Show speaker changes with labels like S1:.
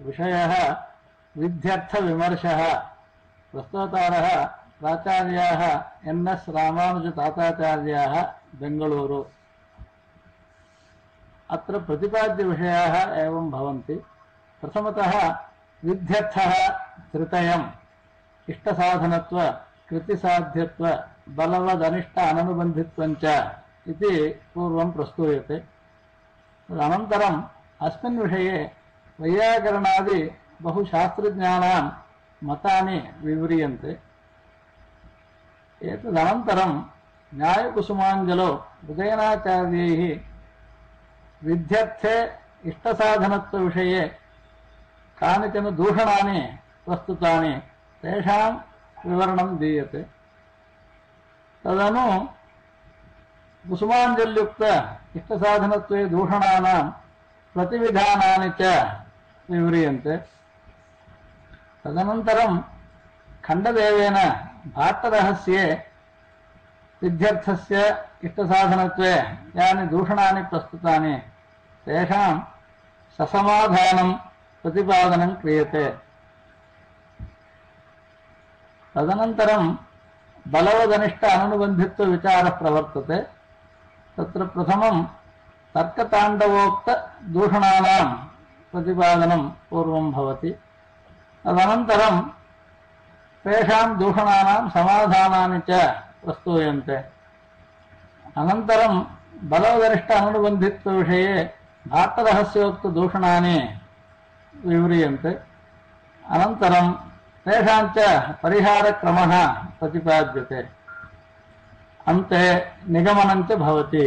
S1: विषयः विध्यर्थविमर्शः प्रस्तोतारः प्राचार्याः N S रामानुजताताचार्याः Bengaluru. अत्र प्रतिपाद्यविषयाः एवं भवन्ति। प्रथमतः विध्यर्थः त्रितयम्। इष्टसाधनत्व, कृतिसाध्यत्व बलवदनिष्ट अननुबन्धित्वञ्च इति पूर्वं प्रस्तूयते। तदनन्तरम् अस्मिन् विषये वैयाकरणादि बहुशास्त्रज्ञानां मतानि विव्रियन्ते एतदनन्तरं न्यायकुसुमाञ्जलो उदयनाचार्यैः विध्यर्थे इष्टसाधनत्वविषये कानिचन दूषणानि प्रस्तुतानि तेषां विवरणं दीयते। तदनु कुसुमाञ्जल्युक्त इष्टसाधनत्वे दूषणानां प्रतिविधानानि च विव्रियन्ते तदनन्तरं खण्डदेवेन भाट्टरहस्ये विध्यर्थस्य इष्टसाधनत्वे यानि दूषणानि प्रस्तुतानि तेषां ससमाधानं प्रतिपादनं क्रियते तदनन्तरं बलवदनिष्ठ अननुबन्धित्वविचारः प्रवर्तते तत्र प्रथमं तर्कताण्डवोक्तदूषणानां प्रतिपादनं पूर्वं भवति तदनन्तरं तेषां दूषणानां समाधानानि च प्रस्तूयन्ते अनन्तरं बलवदनिष्ठ अननुबन्धित्वविषये भाट्टरहस्योक्तदूषणानि विव्रियन्ते अनन्तरं तेषां च परिहारक्रमः प्रतिपाद्यते अन्ते निगमनं च भवति